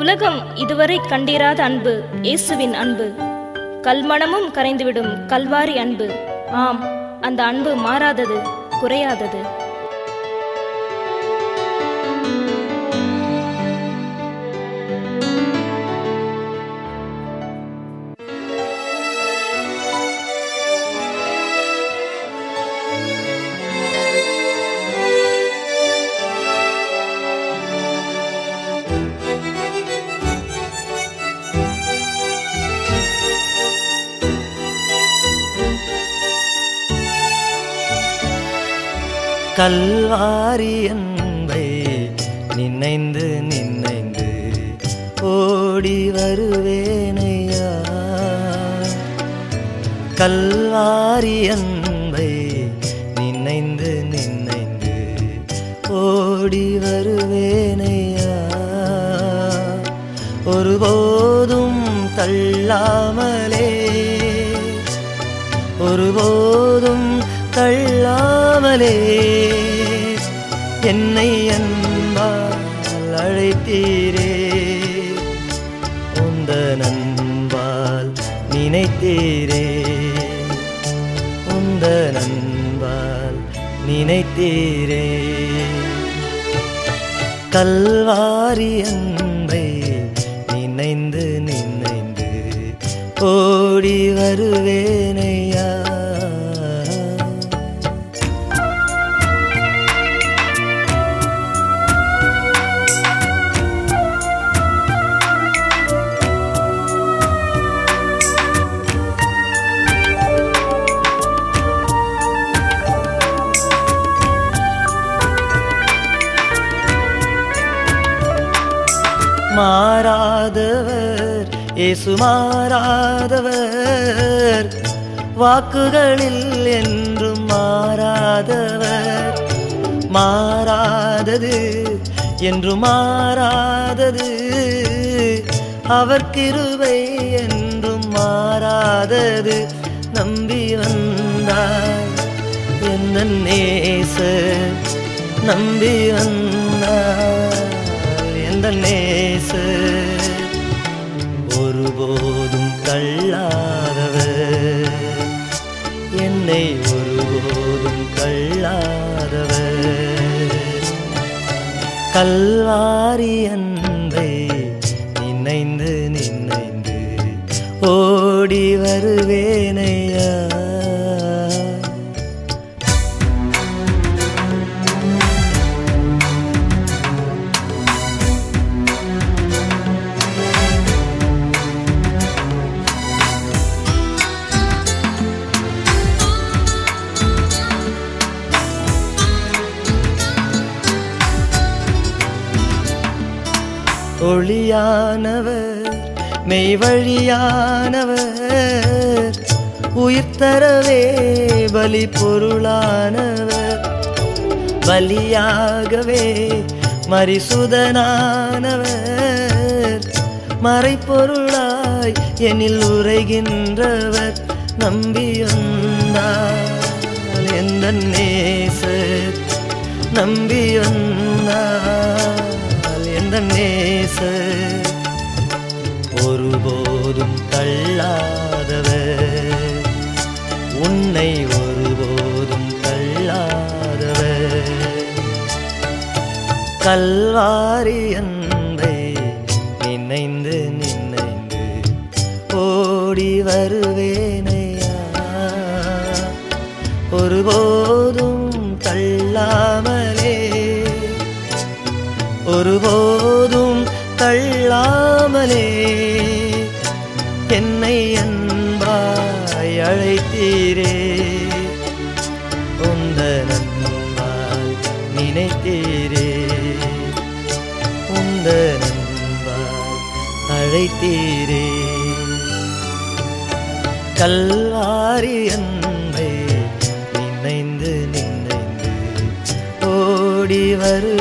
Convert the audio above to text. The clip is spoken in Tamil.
உலகம் இதுவரை கண்டிராத அன்பு இயேசுவின் அன்பு. கல்மணமும் கரைந்துவிடும் கல்வாரி அன்பு. ஆம் அந்த அன்பு மாறாதது குறையாதது. கல்வாரி அன்பை நினைந்து நினைந்து ஓடி வருவேனையா? கல்வாரி அன்பை நினைந்து நினைந்து ஓடி வருவேனையா? ஒருபோதும் தள்ளாமலே ஒருபோதும் தள்ளாமலே என்னை அன்பால் அழைத்தீரே. உந்த நண்பால் நினைத்தீரே. உந்த நண்பால் நினைத்தீரே. கல்வாரி அன்பை நினைந்து நினைந்து ஓடி வருவே மாறாதவர் இயேசு மாறாதவர். வாக்குகளில் என்றும் மாறாதவர். மாறாதது என்று மாறாதது. அவர் கிருவை என்றும் மாறாதது. நம்பி வந்தார் எந்த நேச நம்பி வந்தார். எந்த நேச. ஒருபோதும் தள்ளாதவர். என்னை ஒருபோதும் தள்ளாதவர். கல்வாரி அன்பை நினைந்து நினைந்து ஓடி வருவேனையா ஒளியானவர் மெய்வழியானவர் உயிர் தரவே பலி பொருளானவர் பலியாகவே மரிசுதனானவர். மறைப்பொருளாய் எனில் உரைகின்றவர் நம்பியொந்தார். எந்த நேசர் நம்பியொந்த நேசர் ஒருபோதும் தள்ளாதவர் உன்னை ஒருபோதும் தள்ளாதவர் கல்வாரி அன்பை நினைந்து நினைந்து ஓடி வருவேனையா ஒருபோதும் தள்ளாமலே. ஒருபோதும் தள்ளாமலே. என்னை அன்பாய் அழைத்தீரே. உந்த நண்பால் நினைத்தீரே. உந்த நண்பால் அழைத்தீரே. கல்லாரி அன்பை நினைந்து நினைந்து ஓடி வரு